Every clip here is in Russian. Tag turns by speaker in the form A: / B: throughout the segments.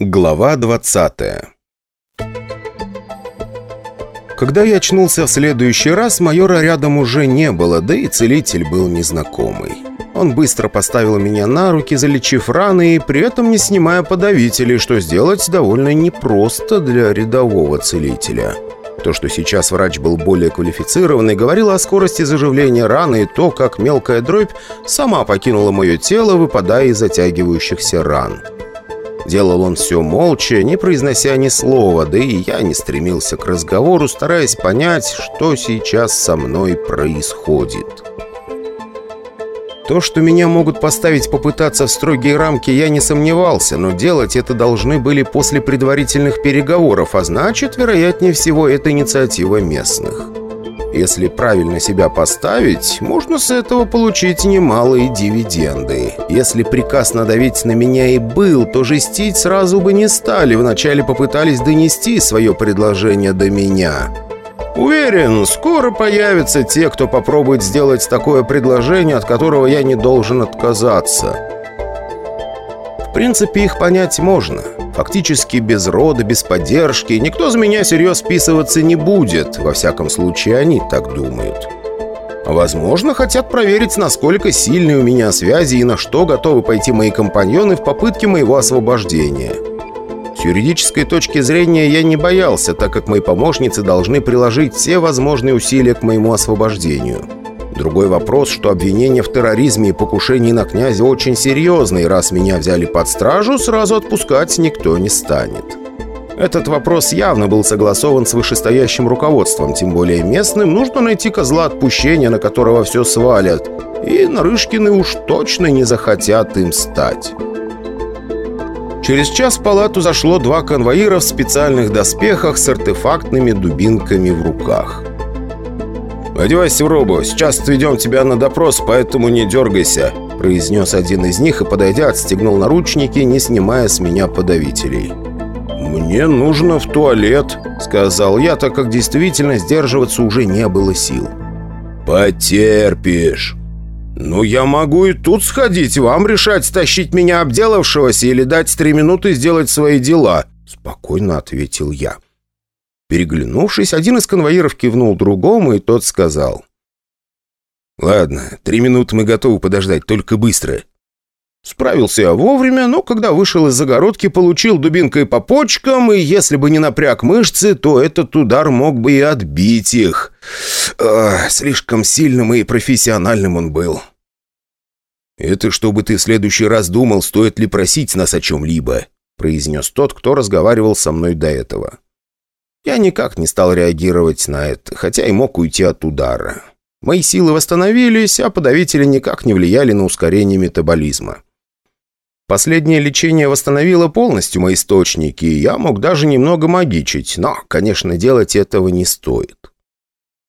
A: Глава 20 Когда я очнулся в следующий раз, майора рядом уже не было, да и целитель был незнакомый. Он быстро поставил меня на руки, залечив раны и при этом не снимая подавителей, что сделать довольно непросто для рядового целителя. То, что сейчас врач был более квалифицированный, говорило о скорости заживления раны и то, как мелкая дробь сама покинула мое тело, выпадая из затягивающихся ран. Делал он все молча, не произнося ни слова, да и я не стремился к разговору, стараясь понять, что сейчас со мной происходит. То, что меня могут поставить попытаться в строгие рамки, я не сомневался, но делать это должны были после предварительных переговоров, а значит, вероятнее всего, это инициатива местных. Если правильно себя поставить, можно с этого получить немалые дивиденды. Если приказ надавить на меня и был, то жестить сразу бы не стали, вначале попытались донести свое предложение до меня. Уверен, скоро появятся те, кто попробует сделать такое предложение, от которого я не должен отказаться. В принципе, их понять можно. Фактически без рода, без поддержки никто за меня серьез списываться не будет. Во всяком случае, они так думают. Возможно, хотят проверить, насколько сильны у меня связи и на что готовы пойти мои компаньоны в попытке моего освобождения. С юридической точки зрения я не боялся, так как мои помощницы должны приложить все возможные усилия к моему освобождению. Другой вопрос, что обвинение в терроризме и покушении на князя очень серьезные, раз меня взяли под стражу, сразу отпускать никто не станет. Этот вопрос явно был согласован с вышестоящим руководством, тем более местным нужно найти козла отпущения, на которого все свалят, и Нарышкины уж точно не захотят им стать. Через час в палату зашло два конвоира в специальных доспехах с артефактными дубинками в руках. «Одевайся в робу, сейчас отведем тебя на допрос, поэтому не дергайся», произнес один из них и, подойдя, отстегнул наручники, не снимая с меня подавителей. «Мне нужно в туалет», — сказал я, так как действительно сдерживаться уже не было сил. «Потерпишь». «Ну, я могу и тут сходить, вам решать, стащить меня обделавшегося или дать три минуты сделать свои дела», — спокойно ответил я. Переглянувшись, один из конвоиров кивнул другому, и тот сказал. «Ладно, три минуты мы готовы подождать, только быстро». Справился я вовремя, но когда вышел из загородки, получил дубинкой по почкам, и если бы не напряг мышцы, то этот удар мог бы и отбить их. Ах, слишком сильным и профессиональным он был. «Это чтобы ты в следующий раз думал, стоит ли просить нас о чем-либо», произнес тот, кто разговаривал со мной до этого. Я никак не стал реагировать на это, хотя и мог уйти от удара. Мои силы восстановились, а подавители никак не влияли на ускорение метаболизма. Последнее лечение восстановило полностью мои источники, и я мог даже немного магичить, но, конечно, делать этого не стоит.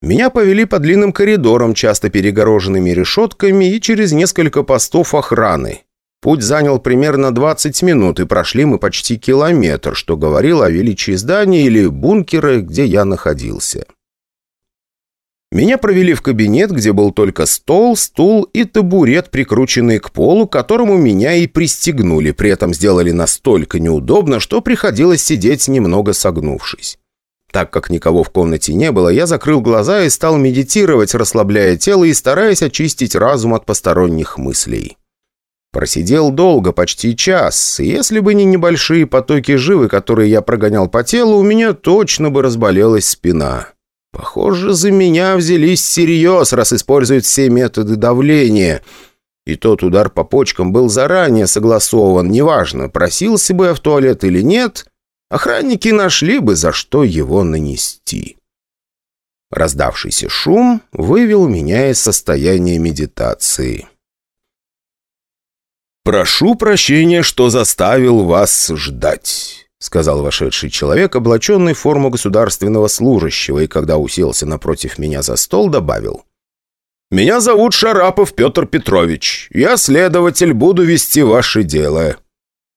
A: Меня повели по длинным коридорам, часто перегороженными решетками, и через несколько постов охраны. Путь занял примерно 20 минут, и прошли мы почти километр, что говорило о величии здания или бункера, где я находился. Меня провели в кабинет, где был только стол, стул и табурет, прикрученный к полу, которому меня и пристегнули, при этом сделали настолько неудобно, что приходилось сидеть немного согнувшись. Так как никого в комнате не было, я закрыл глаза и стал медитировать, расслабляя тело и стараясь очистить разум от посторонних мыслей. Просидел долго, почти час, если бы не небольшие потоки живы, которые я прогонял по телу, у меня точно бы разболелась спина. Похоже, за меня взялись всерьез, раз используют все методы давления. И тот удар по почкам был заранее согласован, неважно, просился бы я в туалет или нет, охранники нашли бы, за что его нанести. Раздавшийся шум вывел меня из состояния медитации. «Прошу прощения, что заставил вас ждать», — сказал вошедший человек, облаченный в форму государственного служащего, и когда уселся напротив меня за стол, добавил. «Меня зовут Шарапов Петр Петрович. Я следователь, буду вести ваше дело».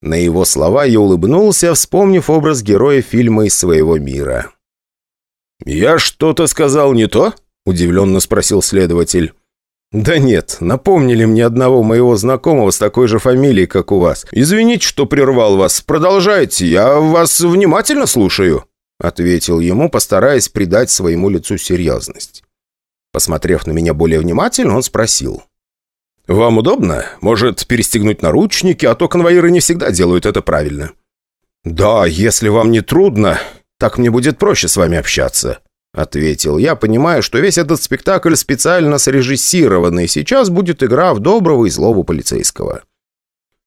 A: На его слова я улыбнулся, вспомнив образ героя фильма из своего мира. «Я что-то сказал не то?» — удивленно спросил следователь. «Да нет, напомнили мне одного моего знакомого с такой же фамилией, как у вас. Извините, что прервал вас. Продолжайте, я вас внимательно слушаю», — ответил ему, постараясь придать своему лицу серьезность. Посмотрев на меня более внимательно, он спросил. «Вам удобно? Может, перестегнуть наручники, а то конвоиры не всегда делают это правильно». «Да, если вам не трудно, так мне будет проще с вами общаться», Ответил я, понимая, что весь этот спектакль специально срежиссированный. Сейчас будет игра в доброго и злого полицейского.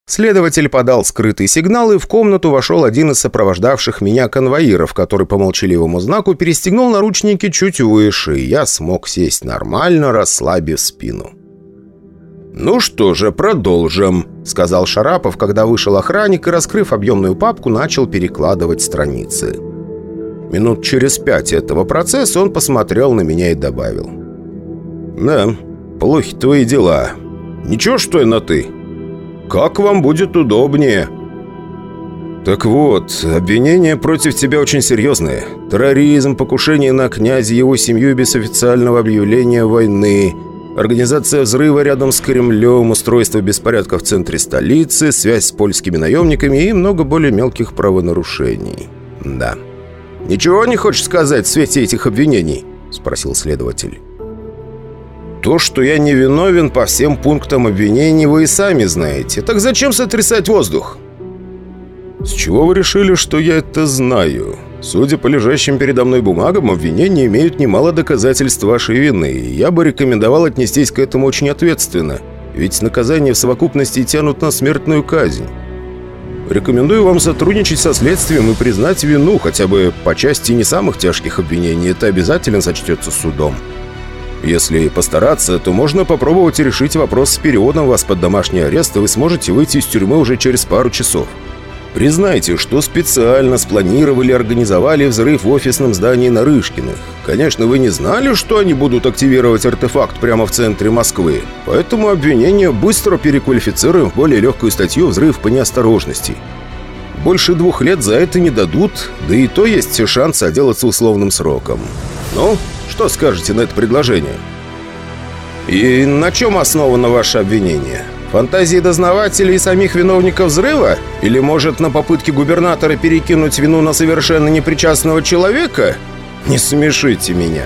A: Следователь подал скрытый сигнал, и в комнату вошел один из сопровождавших меня конвоиров, который по молчаливому знаку перестегнул наручники чуть выше, и я смог сесть нормально, расслабив спину. «Ну что же, продолжим», — сказал Шарапов, когда вышел охранник и, раскрыв объемную папку, начал перекладывать страницы. Минут через пять этого процесса он посмотрел на меня и добавил. «Да, плохи твои дела. Ничего, что я на «ты». Как вам будет удобнее?» «Так вот, обвинения против тебя очень серьезные. Терроризм, покушение на князя и его семью без официального объявления войны, организация взрыва рядом с Кремлем, устройство беспорядка в центре столицы, связь с польскими наемниками и много более мелких правонарушений. Да». «Ничего не хочешь сказать в свете этих обвинений?» – спросил следователь. «То, что я не виновен по всем пунктам обвинений, вы и сами знаете. Так зачем сотрясать воздух?» «С чего вы решили, что я это знаю? Судя по лежащим передо мной бумагам, обвинения имеют немало доказательств вашей вины, и я бы рекомендовал отнестись к этому очень ответственно, ведь наказания в совокупности тянут на смертную казнь». Рекомендую вам сотрудничать со следствием и признать вину, хотя бы по части не самых тяжких обвинений. Это обязательно сочтется судом. Если постараться, то можно попробовать решить вопрос с переводом вас под домашний арест, и вы сможете выйти из тюрьмы уже через пару часов. Признайте, что специально спланировали и организовали взрыв в офисном здании Нарышкиных. Конечно, вы не знали, что они будут активировать артефакт прямо в центре Москвы, поэтому обвинение быстро переквалифицируем в более легкую статью «Взрыв по неосторожности». Больше двух лет за это не дадут, да и то есть все шансы отделаться условным сроком. Ну, что скажете на это предложение? И на чем основано ваше обвинение? Фантазии дознавателей и самих виновников взрыва? Или, может, на попытке губернатора перекинуть вину на совершенно непричастного человека? Не смешите меня.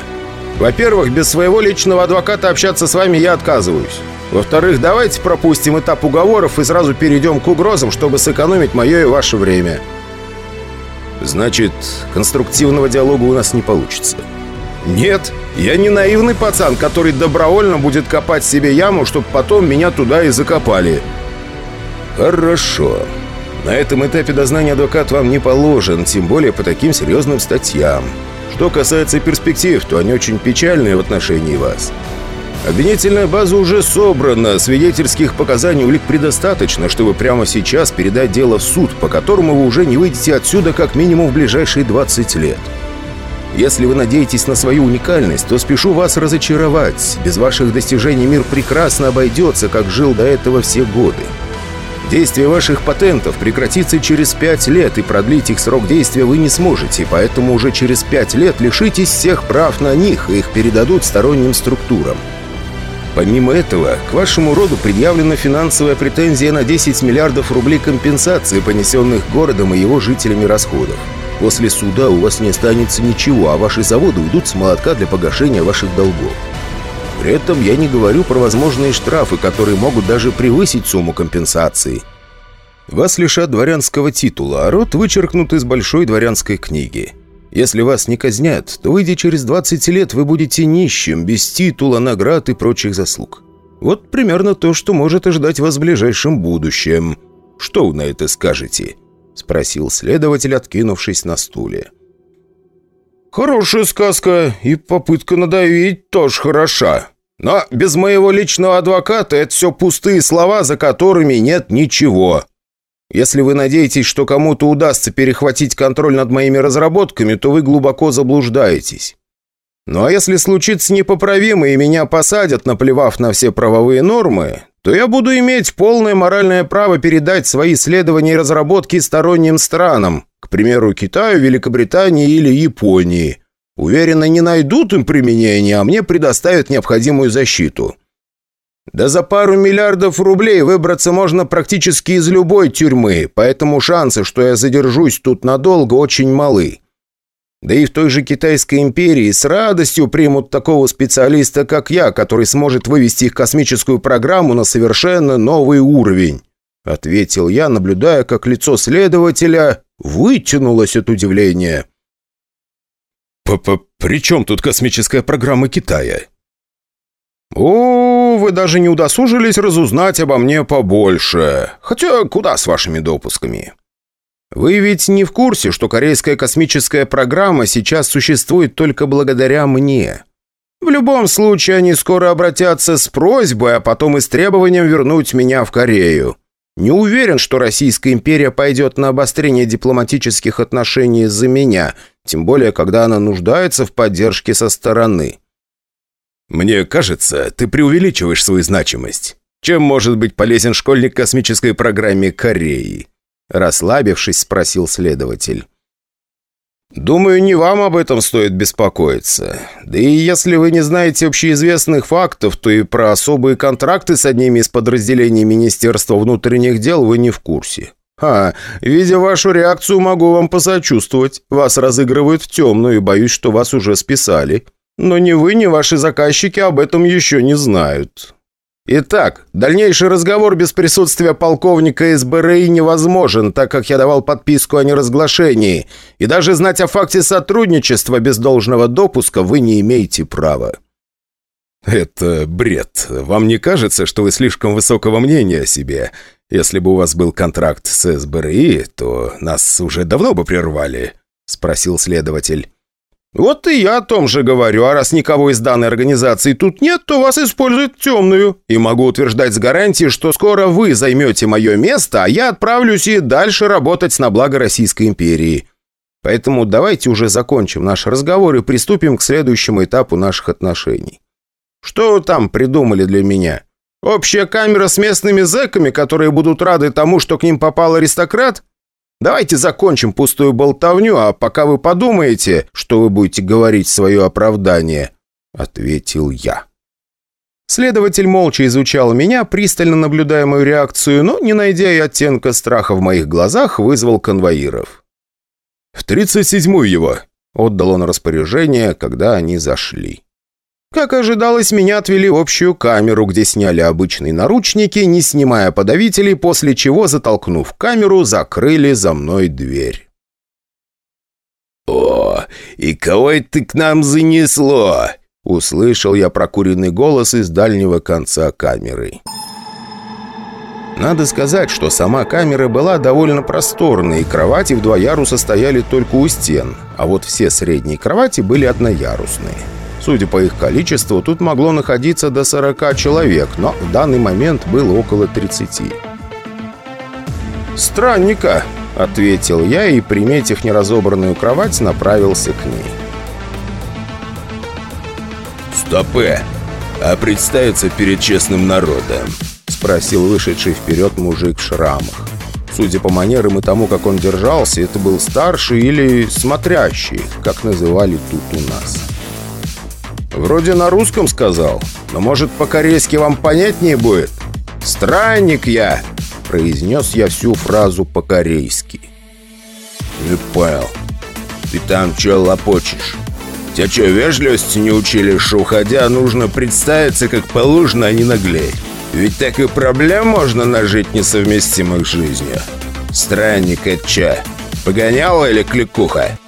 A: Во-первых, без своего личного адвоката общаться с вами я отказываюсь. Во-вторых, давайте пропустим этап уговоров и сразу перейдем к угрозам, чтобы сэкономить мое и ваше время. Значит, конструктивного диалога у нас не получится. «Нет, я не наивный пацан, который добровольно будет копать себе яму, чтобы потом меня туда и закопали». «Хорошо. На этом этапе дознания адвокат вам не положен, тем более по таким серьезным статьям. Что касается перспектив, то они очень печальные в отношении вас. Обвинительная база уже собрана, свидетельских показаний улик предостаточно, чтобы прямо сейчас передать дело в суд, по которому вы уже не выйдете отсюда как минимум в ближайшие 20 лет». Если вы надеетесь на свою уникальность, то спешу вас разочаровать. Без ваших достижений мир прекрасно обойдется, как жил до этого все годы. Действие ваших патентов прекратится через пять лет, и продлить их срок действия вы не сможете, поэтому уже через пять лет лишитесь всех прав на них, и их передадут сторонним структурам. Помимо этого, к вашему роду предъявлена финансовая претензия на 10 миллиардов рублей компенсации, понесенных городом и его жителями расходов. После суда у вас не останется ничего, а ваши заводы уйдут с молотка для погашения ваших долгов. При этом я не говорю про возможные штрафы, которые могут даже превысить сумму компенсации. Вас лишат дворянского титула, а род вычеркнут из большой дворянской книги. Если вас не казнят, то, выйдя через 20 лет, вы будете нищим, без титула, наград и прочих заслуг. Вот примерно то, что может ожидать вас в ближайшем будущем. Что вы на это скажете?» — спросил следователь, откинувшись на стуле. «Хорошая сказка, и попытка надавить тоже хороша. Но без моего личного адвоката это все пустые слова, за которыми нет ничего. Если вы надеетесь, что кому-то удастся перехватить контроль над моими разработками, то вы глубоко заблуждаетесь. Ну а если случится непоправимое и меня посадят, наплевав на все правовые нормы, то я буду иметь полное моральное право передать свои исследования и разработки сторонним странам, к примеру, Китаю, Великобритании или Японии. Уверенно, не найдут им применения, а мне предоставят необходимую защиту. Да за пару миллиардов рублей выбраться можно практически из любой тюрьмы, поэтому шансы, что я задержусь тут надолго, очень малы. Да и в той же Китайской империи с радостью примут такого специалиста, как я, который сможет вывести их космическую программу на совершенно новый уровень», — ответил я, наблюдая, как лицо следователя вытянулось от удивления.
B: П -п «При чем тут космическая программа Китая?»
A: «О, вы даже не удосужились разузнать обо мне побольше. Хотя куда с вашими допусками?» «Вы ведь не в курсе, что корейская космическая программа сейчас существует только благодаря мне. В любом случае, они скоро обратятся с просьбой, а потом и с требованием вернуть меня в Корею. Не уверен, что Российская империя пойдет на обострение дипломатических отношений из-за меня, тем более, когда она нуждается в поддержке со стороны».
B: «Мне кажется, ты преувеличиваешь свою значимость. Чем может быть полезен школьник космической программе Кореи?»
A: Расслабившись, спросил следователь. «Думаю, не вам об этом стоит беспокоиться. Да и если вы не знаете общеизвестных фактов, то и про особые контракты с одними из подразделений Министерства внутренних дел вы не в курсе. А, видя вашу реакцию, могу вам посочувствовать. Вас разыгрывают в темную, и боюсь, что вас уже списали. Но ни вы, ни ваши заказчики об этом еще не знают». Итак, дальнейший разговор без присутствия полковника СБРИ невозможен, так как я давал подписку о неразглашении, и даже знать о факте сотрудничества без должного допуска вы не имеете права».
B: «Это бред. Вам не кажется, что вы слишком высокого мнения о себе? Если бы у вас был контракт с СБРИ, то нас уже давно бы прервали», — спросил следователь.
A: «Вот и я о том же говорю, а раз никого из данной организации тут нет, то вас используют темную. И могу утверждать с гарантией, что скоро вы займете мое место, а я отправлюсь и дальше работать на благо Российской империи. Поэтому давайте уже закончим наш разговор и приступим к следующему этапу наших отношений. Что вы там придумали для меня? Общая камера с местными зэками, которые будут рады тому, что к ним попал аристократ?» Давайте закончим пустую болтовню, а пока вы подумаете, что вы будете говорить свое оправдание», — ответил я. Следователь молча изучал меня, пристально наблюдая мою реакцию, но, не найдя и оттенка страха в моих глазах, вызвал конвоиров.
B: «В тридцать седьмую его», —
A: отдал он распоряжение, когда они зашли. Как ожидалось, меня отвели в общую камеру, где сняли обычные наручники, не снимая подавителей, после чего, затолкнув камеру, закрыли за мной дверь.
B: «О, и кого это ты к нам занесло?» Услышал я прокуренный голос из дальнего конца камеры.
A: Надо сказать, что сама камера была довольно просторной, и кровати в два яруса стояли только у стен, а вот все средние кровати были одноярусные. Судя по их количеству, тут могло находиться до 40 человек, но в данный момент было около 30. «Странника», — ответил я и, приметив неразобранную кровать, направился к ней.
B: «Стопе! А представиться перед честным народом?»
A: — спросил вышедший вперед мужик в шрамах. Судя по манерам и тому, как он держался, это был старший или смотрящий, как называли тут у нас. «Вроде на русском сказал, но, может, по-корейски вам понятнее будет?» «Странник я!» — произнес я всю фразу по-корейски.
B: «Не понял. Ты там че лопочешь? Тебя что, вежливости не учили, что, уходя, нужно представиться как положено, а не наглеть? Ведь так и проблем можно нажить несовместимых жизнью. Странник это че? Погоняла или кликуха?»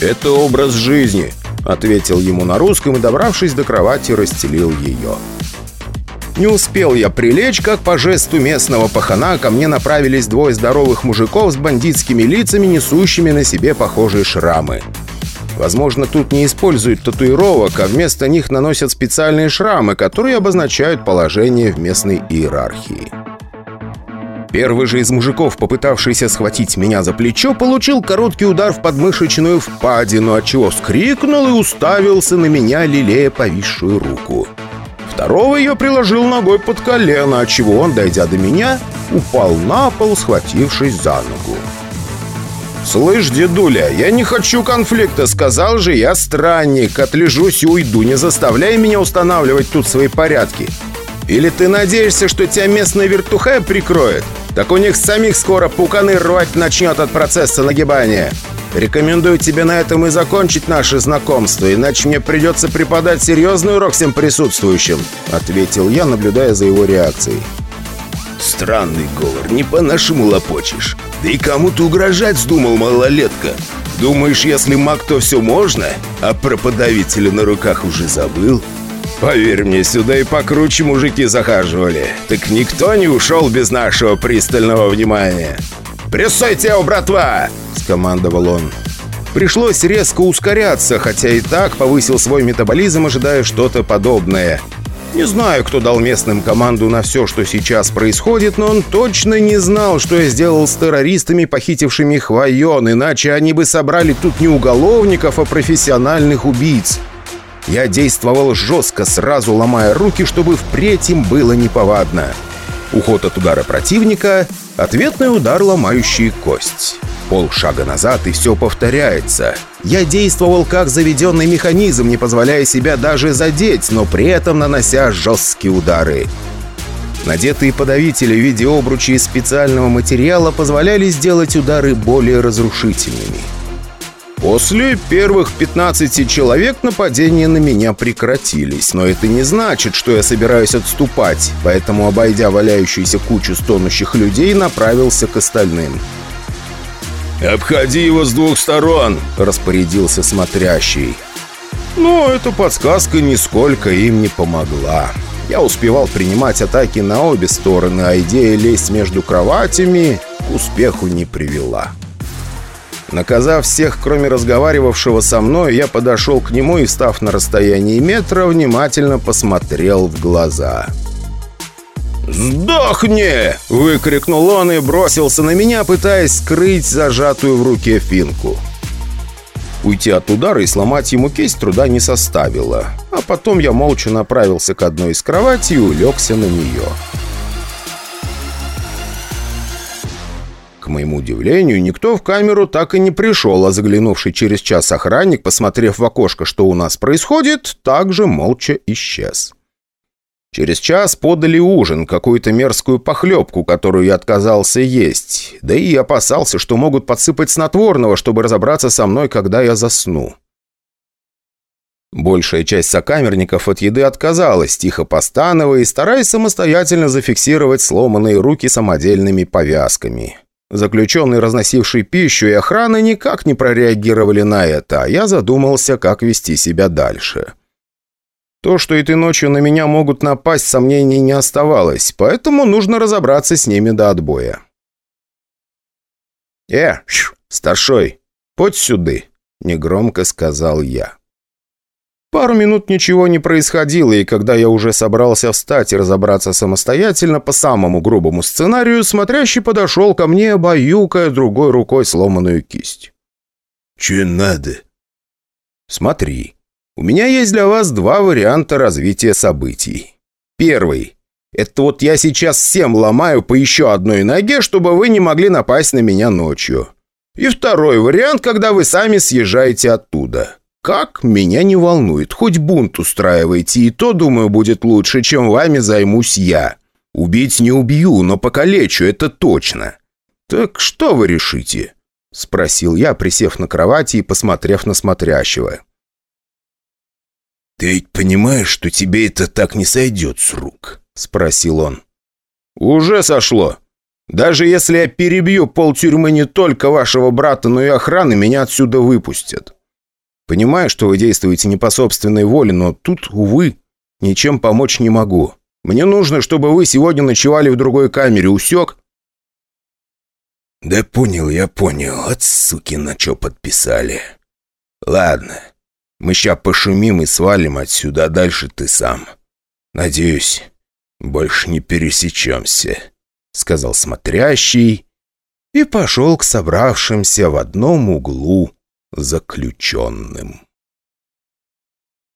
A: «Это образ жизни», Ответил ему на русском и, добравшись до кровати, расстелил ее. Не успел я прилечь, как по жесту местного пахана ко мне направились двое здоровых мужиков с бандитскими лицами, несущими на себе похожие шрамы. Возможно, тут не используют татуировок, а вместо них наносят специальные шрамы, которые обозначают положение в местной иерархии. Первый же из мужиков, попытавшийся схватить меня за плечо, получил короткий удар в подмышечную впадину, отчего скрикнул и уставился на меня, лелея повисшую руку. Второго ее приложил ногой под колено, отчего он, дойдя до меня, упал на пол, схватившись за ногу. «Слышь, дедуля, я не хочу конфликта, сказал же, я странник, отлежусь и уйду, не заставляй меня устанавливать тут свои порядки». Или ты надеешься, что тебя местная вертухая прикроет? Так у них самих скоро пуканы рвать начнет от процесса нагибания. Рекомендую тебе на этом и закончить наше знакомство, иначе мне придется преподать серьезный урок всем присутствующим», ответил я, наблюдая за его реакцией.
B: «Странный говор, не по-нашему лопочешь. Да и кому-то угрожать вздумал малолетка. Думаешь, если маг, то все можно? А про подавителя на руках уже забыл?»
A: Поверь мне, сюда и покруче мужики захаживали. Так никто не ушел без нашего пристального внимания. «Прессуйте его, братва!» – скомандовал он. Пришлось резко ускоряться, хотя и так повысил свой метаболизм, ожидая что-то подобное. Не знаю, кто дал местным команду на все, что сейчас происходит, но он точно не знал, что я сделал с террористами, похитившими Хвайон, иначе они бы собрали тут не уголовников, а профессиональных убийц. Я действовал жестко, сразу ломая руки, чтобы впредь им было неповадно. Уход от удара противника, ответный удар, ломающий кость. Полшага назад, и все повторяется. Я действовал как заведенный механизм, не позволяя себя даже задеть, но при этом нанося жесткие удары. Надетые подавители в виде обручи из специального материала позволяли сделать удары более разрушительными. После первых 15 человек нападения на меня прекратились, но это не значит, что я собираюсь отступать, поэтому, обойдя валяющуюся кучу стонущих людей, направился к остальным.
B: «Обходи его с двух сторон!»
A: – распорядился смотрящий. Но эта подсказка нисколько им не помогла. Я успевал принимать атаки на обе стороны, а идея лезть между кроватями к успеху не привела. Наказав всех, кроме разговаривавшего со мной, я подошел к нему и, став на расстоянии метра, внимательно посмотрел в глаза. «Сдохни!» — выкрикнул он и бросился на меня, пытаясь скрыть зажатую в руке финку. Уйти от удара и сломать ему кисть труда не составило. А потом я молча направился к одной из кроватей и улегся на нее. К моему удивлению, никто в камеру так и не пришел, а заглянувший через час охранник, посмотрев в окошко, что у нас происходит, также молча исчез. Через час подали ужин, какую-то мерзкую похлебку, которую я отказался есть, да и опасался, что могут подсыпать снотворного, чтобы разобраться со мной, когда я засну. Большая часть сокамерников от еды отказалась, тихо постановая и стараясь самостоятельно зафиксировать сломанные руки самодельными повязками. Заключенные, разносившие пищу и охрана, никак не прореагировали на это, а я задумался, как вести себя дальше. То, что этой ночью на меня могут напасть, сомнений не оставалось, поэтому нужно разобраться с ними до отбоя. «Э, старшой, подь сюды», — негромко сказал я. Пару минут ничего не происходило, и когда я уже собрался встать и разобраться самостоятельно по самому грубому сценарию, смотрящий подошел ко мне, баюкая другой рукой сломанную кисть.
B: «Че надо?»
A: «Смотри, у меня есть для вас два варианта развития событий. Первый. Это вот я сейчас всем ломаю по еще одной ноге, чтобы вы не могли напасть на меня ночью. И второй вариант, когда вы сами съезжаете оттуда». Как? Меня не волнует. Хоть бунт устраивайте, и то, думаю, будет лучше, чем вами займусь я. Убить не убью, но покалечу, это точно. Так что вы решите?» Спросил я, присев на кровати и посмотрев на смотрящего.
B: «Ты ведь понимаешь, что тебе это так не сойдет с рук?» Спросил он.
A: «Уже сошло. Даже если я перебью полтюрьмы не только вашего брата, но и охраны, меня отсюда выпустят. Понимаю, что вы действуете не по собственной воле, но тут, увы, ничем помочь не могу. Мне нужно, чтобы вы сегодня ночевали в другой камере. Усек?»
B: «Да понял, я понял. От суки на что подписали. Ладно, мы ща пошумим и свалим отсюда, а дальше ты сам. Надеюсь, больше не пересечемся», — сказал смотрящий и пошел к собравшимся в одном углу заключенным.